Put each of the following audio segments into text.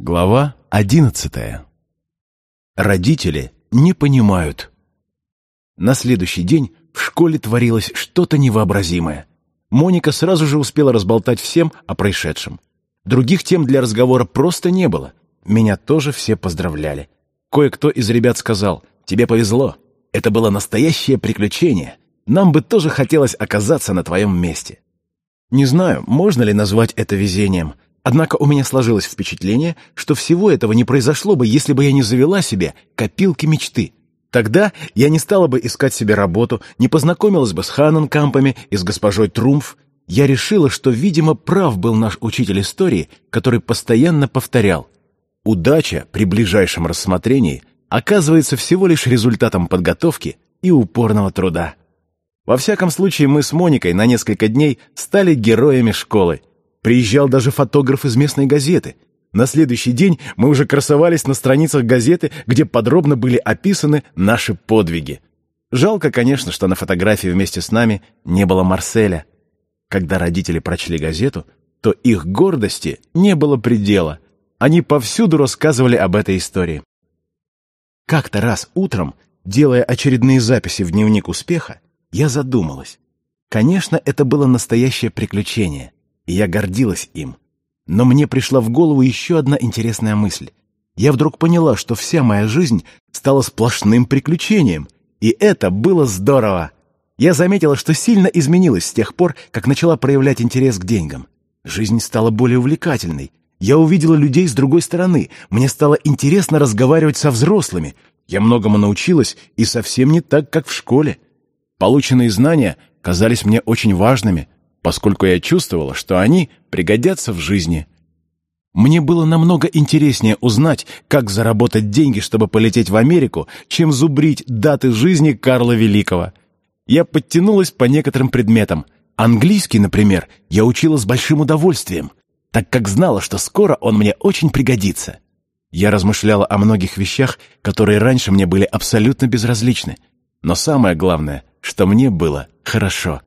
Глава одиннадцатая. Родители не понимают. На следующий день в школе творилось что-то невообразимое. Моника сразу же успела разболтать всем о происшедшем. Других тем для разговора просто не было. Меня тоже все поздравляли. Кое-кто из ребят сказал, «Тебе повезло. Это было настоящее приключение. Нам бы тоже хотелось оказаться на твоем месте». Не знаю, можно ли назвать это везением – Однако у меня сложилось впечатление, что всего этого не произошло бы, если бы я не завела себе копилки мечты. Тогда я не стала бы искать себе работу, не познакомилась бы с Ханненкампами и с госпожой Трумф. Я решила, что, видимо, прав был наш учитель истории, который постоянно повторял. Удача при ближайшем рассмотрении оказывается всего лишь результатом подготовки и упорного труда. Во всяком случае, мы с Моникой на несколько дней стали героями школы, Приезжал даже фотограф из местной газеты. На следующий день мы уже красовались на страницах газеты, где подробно были описаны наши подвиги. Жалко, конечно, что на фотографии вместе с нами не было Марселя. Когда родители прочли газету, то их гордости не было предела. Они повсюду рассказывали об этой истории. Как-то раз утром, делая очередные записи в дневник успеха, я задумалась. Конечно, это было настоящее приключение и я гордилась им. Но мне пришла в голову еще одна интересная мысль. Я вдруг поняла, что вся моя жизнь стала сплошным приключением, и это было здорово. Я заметила, что сильно изменилась с тех пор, как начала проявлять интерес к деньгам. Жизнь стала более увлекательной. Я увидела людей с другой стороны. Мне стало интересно разговаривать со взрослыми. Я многому научилась, и совсем не так, как в школе. Полученные знания казались мне очень важными, поскольку я чувствовала, что они пригодятся в жизни. Мне было намного интереснее узнать, как заработать деньги, чтобы полететь в Америку, чем зубрить даты жизни Карла Великого. Я подтянулась по некоторым предметам. Английский, например, я учила с большим удовольствием, так как знала, что скоро он мне очень пригодится. Я размышляла о многих вещах, которые раньше мне были абсолютно безразличны. Но самое главное, что мне было хорошо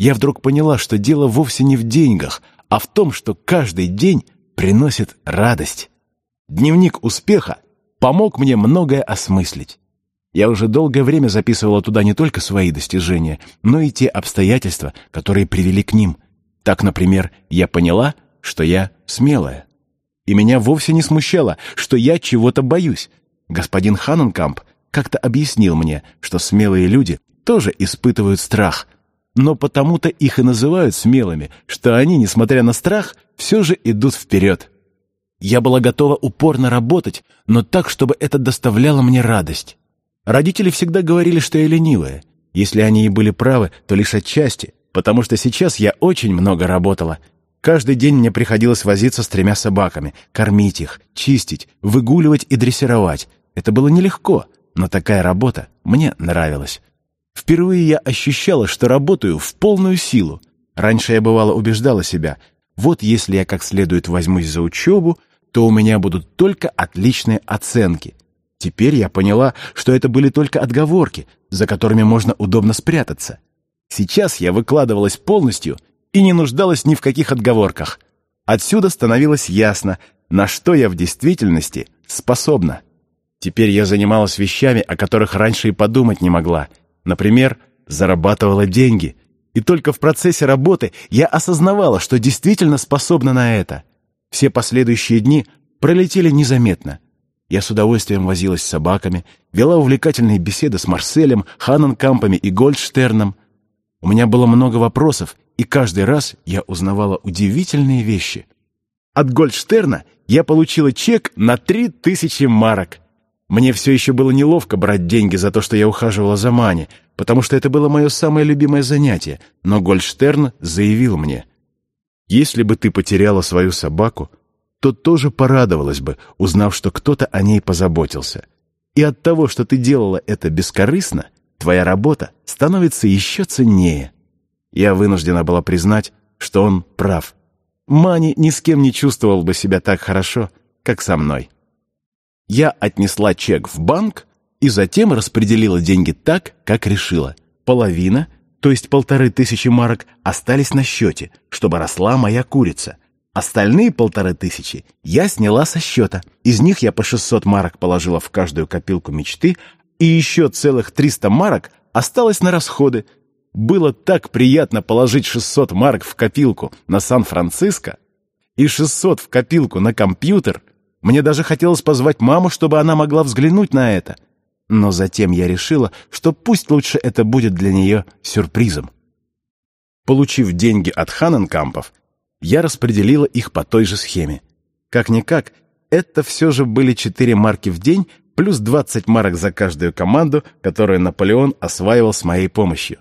я вдруг поняла, что дело вовсе не в деньгах, а в том, что каждый день приносит радость. Дневник успеха помог мне многое осмыслить. Я уже долгое время записывала туда не только свои достижения, но и те обстоятельства, которые привели к ним. Так, например, я поняла, что я смелая. И меня вовсе не смущало, что я чего-то боюсь. Господин Ханненкамп как-то объяснил мне, что смелые люди тоже испытывают страх — но потому-то их и называют смелыми, что они, несмотря на страх, все же идут вперед. Я была готова упорно работать, но так, чтобы это доставляло мне радость. Родители всегда говорили, что я ленивая. Если они и были правы, то лишь отчасти, потому что сейчас я очень много работала. Каждый день мне приходилось возиться с тремя собаками, кормить их, чистить, выгуливать и дрессировать. Это было нелегко, но такая работа мне нравилась. Впервые я ощущала, что работаю в полную силу. Раньше я бывало убеждала себя, вот если я как следует возьмусь за учебу, то у меня будут только отличные оценки. Теперь я поняла, что это были только отговорки, за которыми можно удобно спрятаться. Сейчас я выкладывалась полностью и не нуждалась ни в каких отговорках. Отсюда становилось ясно, на что я в действительности способна. Теперь я занималась вещами, о которых раньше и подумать не могла — Например, зарабатывала деньги. И только в процессе работы я осознавала, что действительно способна на это. Все последующие дни пролетели незаметно. Я с удовольствием возилась с собаками, вела увлекательные беседы с Марселем, Ханненкампами и Гольдштерном. У меня было много вопросов, и каждый раз я узнавала удивительные вещи. От Гольдштерна я получила чек на три тысячи марок. Мне все еще было неловко брать деньги за то, что я ухаживала за Мани, потому что это было мое самое любимое занятие, но Гольдштерн заявил мне, «Если бы ты потеряла свою собаку, то тоже порадовалась бы, узнав, что кто-то о ней позаботился. И от того, что ты делала это бескорыстно, твоя работа становится еще ценнее». Я вынуждена была признать, что он прав. Мани ни с кем не чувствовал бы себя так хорошо, как со мной. Я отнесла чек в банк и затем распределила деньги так, как решила. Половина, то есть полторы тысячи марок, остались на счете, чтобы росла моя курица. Остальные полторы тысячи я сняла со счета. Из них я по 600 марок положила в каждую копилку мечты, и еще целых 300 марок осталось на расходы. Было так приятно положить 600 марок в копилку на Сан-Франциско и 600 в копилку на компьютер. Мне даже хотелось позвать маму, чтобы она могла взглянуть на это. Но затем я решила, что пусть лучше это будет для нее сюрпризом. Получив деньги от Ханенкампов, я распределила их по той же схеме. Как-никак, это все же были 4 марки в день плюс 20 марок за каждую команду, которую Наполеон осваивал с моей помощью.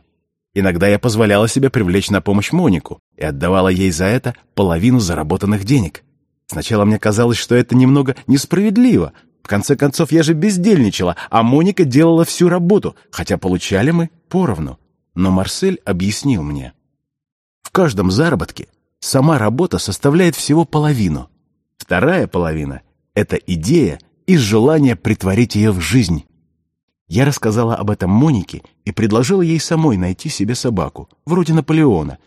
Иногда я позволяла себе привлечь на помощь Монику и отдавала ей за это половину заработанных денег. Сначала мне казалось, что это немного несправедливо. В конце концов, я же бездельничала, а Моника делала всю работу, хотя получали мы поровну. Но Марсель объяснил мне. В каждом заработке сама работа составляет всего половину. Вторая половина — это идея и желание притворить ее в жизнь. Я рассказала об этом Монике и предложила ей самой найти себе собаку, вроде Наполеона.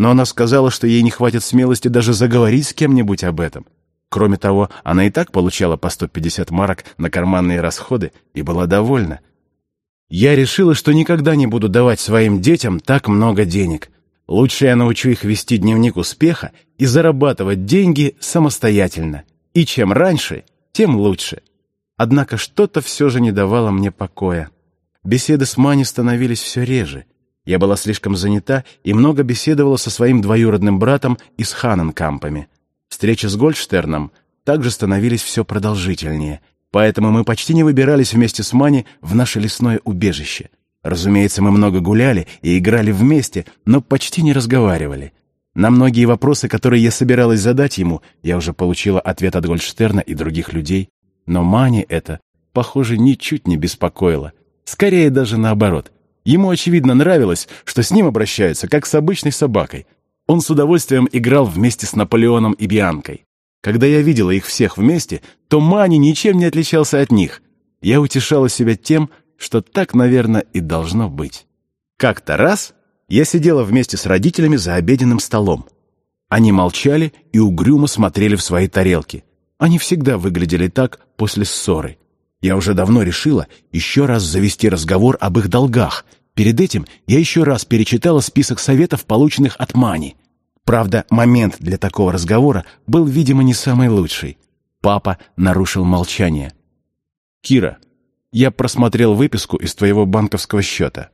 Но она сказала, что ей не хватит смелости даже заговорить с кем-нибудь об этом. Кроме того, она и так получала по 150 марок на карманные расходы и была довольна. Я решила, что никогда не буду давать своим детям так много денег. Лучше я научу их вести дневник успеха и зарабатывать деньги самостоятельно. И чем раньше, тем лучше. Однако что-то все же не давало мне покоя. Беседы с Мани становились все реже. Я была слишком занята и много беседовала со своим двоюродным братом и с Ханенкампами. Встречи с Гольдштерном также становились все продолжительнее, поэтому мы почти не выбирались вместе с Мани в наше лесное убежище — Разумеется, мы много гуляли и играли вместе, но почти не разговаривали. На многие вопросы, которые я собиралась задать ему, я уже получила ответ от Гольдштерна и других людей. Но Мани это, похоже, ничуть не беспокоило. Скорее даже наоборот. Ему, очевидно, нравилось, что с ним обращаются, как с обычной собакой. Он с удовольствием играл вместе с Наполеоном и Бианкой. Когда я видела их всех вместе, то Мани ничем не отличался от них. Я утешала себя тем, что так, наверное, и должно быть. Как-то раз я сидела вместе с родителями за обеденным столом. Они молчали и угрюмо смотрели в свои тарелки. Они всегда выглядели так после ссоры. Я уже давно решила еще раз завести разговор об их долгах. Перед этим я еще раз перечитала список советов, полученных от Мани. Правда, момент для такого разговора был, видимо, не самый лучший. Папа нарушил молчание. «Кира, я просмотрел выписку из твоего банковского счета.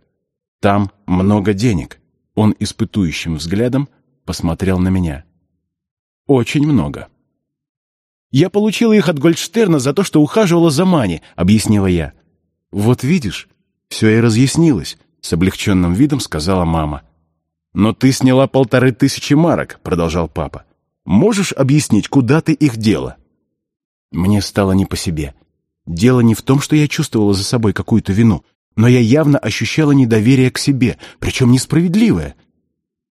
Там много денег. Он испытующим взглядом посмотрел на меня. Очень много. Я получила их от Гольдштерна за то, что ухаживала за Мани, объяснила я. Вот видишь, все и разъяснилось, с облегченным видом сказала мама. «Но ты сняла полторы тысячи марок», — продолжал папа. «Можешь объяснить, куда ты их дела?» Мне стало не по себе. Дело не в том, что я чувствовала за собой какую-то вину, но я явно ощущала недоверие к себе, причем несправедливое.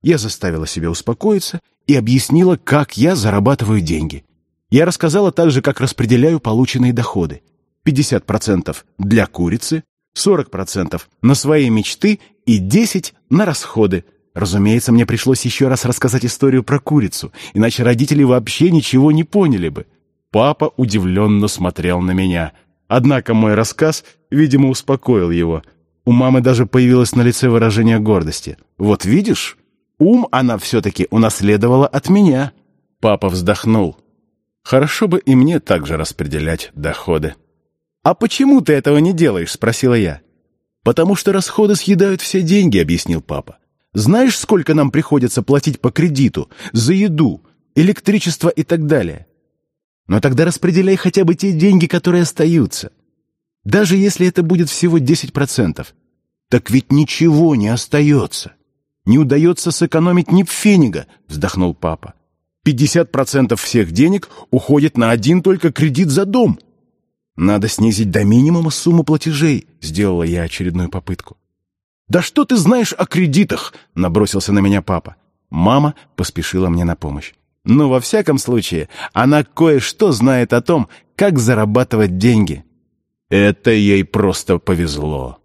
Я заставила себя успокоиться и объяснила, как я зарабатываю деньги. Я рассказала также, как распределяю полученные доходы. 50% для курицы, 40% на свои мечты и 10% на расходы. Разумеется, мне пришлось еще раз рассказать историю про курицу, иначе родители вообще ничего не поняли бы. Папа удивленно смотрел на меня — Однако мой рассказ, видимо, успокоил его. У мамы даже появилось на лице выражение гордости. «Вот видишь, ум она все-таки унаследовала от меня». Папа вздохнул. «Хорошо бы и мне также распределять доходы». «А почему ты этого не делаешь?» — спросила я. «Потому что расходы съедают все деньги», — объяснил папа. «Знаешь, сколько нам приходится платить по кредиту, за еду, электричество и так далее? Но тогда распределяй хотя бы те деньги, которые остаются. Даже если это будет всего 10%. Так ведь ничего не остается. Не удается сэкономить ни пфенига, вздохнул папа. 50% всех денег уходит на один только кредит за дом. Надо снизить до минимума сумму платежей, сделала я очередную попытку. «Да что ты знаешь о кредитах?» — набросился на меня папа. Мама поспешила мне на помощь. Но во всяком случае, она кое-что знает о том, как зарабатывать деньги. Это ей просто повезло.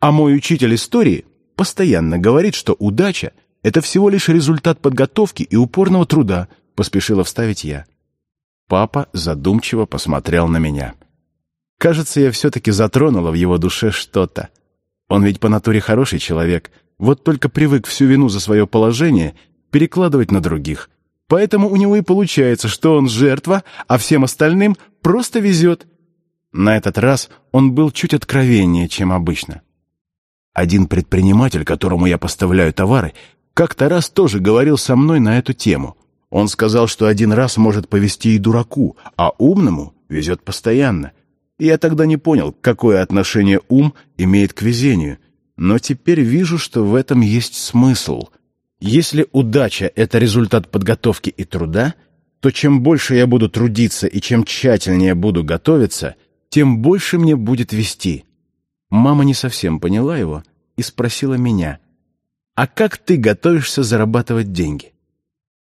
А мой учитель истории постоянно говорит, что удача — это всего лишь результат подготовки и упорного труда. — поспешила вставить я. Папа задумчиво посмотрел на меня. Кажется, я все-таки затронула в его душе что-то. Он ведь по натуре хороший человек, вот только привык всю вину за свое положение перекладывать на других. Поэтому у него и получается, что он жертва, а всем остальным просто везет. На этот раз он был чуть откровеннее, чем обычно. Один предприниматель, которому я поставляю товары, как-то раз тоже говорил со мной на эту тему. Он сказал, что один раз может повести и дураку, а умному везет постоянно. Я тогда не понял, какое отношение ум имеет к везению. Но теперь вижу, что в этом есть смысл. Если удача — это результат подготовки и труда, то чем больше я буду трудиться и чем тщательнее буду готовиться, тем больше мне будет вести. Мама не совсем поняла его и спросила меня, «А как ты готовишься зарабатывать деньги?»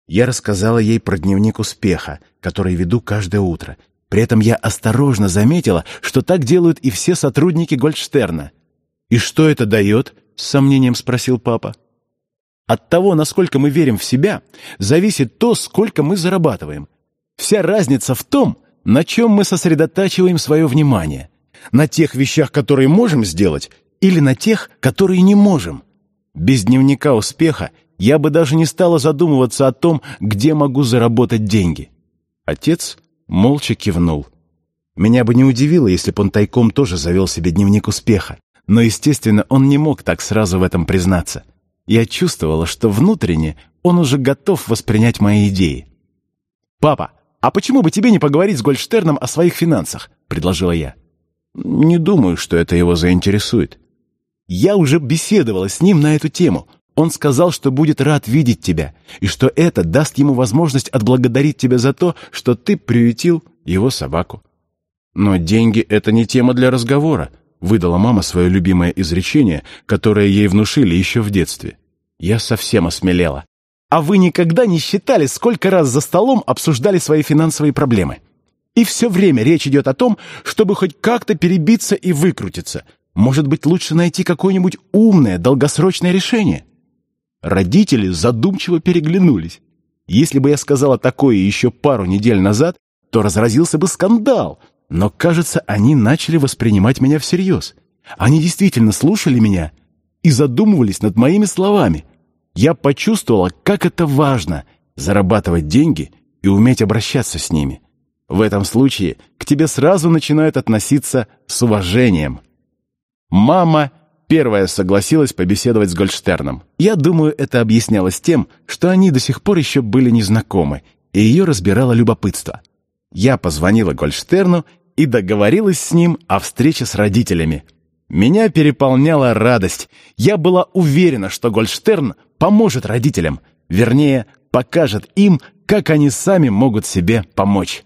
Я рассказала ей про дневник успеха, который веду каждое утро. При этом я осторожно заметила, что так делают и все сотрудники Гольдштерна. «И что это дает?» — с сомнением спросил папа. «От того, насколько мы верим в себя, зависит то, сколько мы зарабатываем. Вся разница в том, на чем мы сосредотачиваем свое внимание. На тех вещах, которые можем сделать, или на тех, которые не можем. Без дневника успеха я бы даже не стала задумываться о том, где могу заработать деньги. Отец молча кивнул. Меня бы не удивило, если бы он тайком тоже завел себе дневник успеха. Но, естественно, он не мог так сразу в этом признаться. Я чувствовала, что внутренне он уже готов воспринять мои идеи. «Папа, «А почему бы тебе не поговорить с Гольдштерном о своих финансах?» — предложила я. «Не думаю, что это его заинтересует». «Я уже беседовала с ним на эту тему. Он сказал, что будет рад видеть тебя, и что это даст ему возможность отблагодарить тебя за то, что ты приютил его собаку». «Но деньги — это не тема для разговора», — выдала мама свое любимое изречение, которое ей внушили еще в детстве. Я совсем осмелела. А вы никогда не считали, сколько раз за столом обсуждали свои финансовые проблемы? И все время речь идет о том, чтобы хоть как-то перебиться и выкрутиться. Может быть, лучше найти какое-нибудь умное, долгосрочное решение? Родители задумчиво переглянулись. Если бы я сказала такое еще пару недель назад, то разразился бы скандал. Но, кажется, они начали воспринимать меня всерьез. Они действительно слушали меня и задумывались над моими словами – я почувствовала, как это важно — зарабатывать деньги и уметь обращаться с ними. В этом случае к тебе сразу начинают относиться с уважением. Мама первая согласилась побеседовать с Гольдштерном. Я думаю, это объяснялось тем, что они до сих пор еще были незнакомы, и ее разбирало любопытство. Я позвонила Гольдштерну и договорилась с ним о встрече с родителями. Меня переполняла радость. Я была уверена, что Гольдштерн поможет родителям, вернее, покажет им, как они сами могут себе помочь.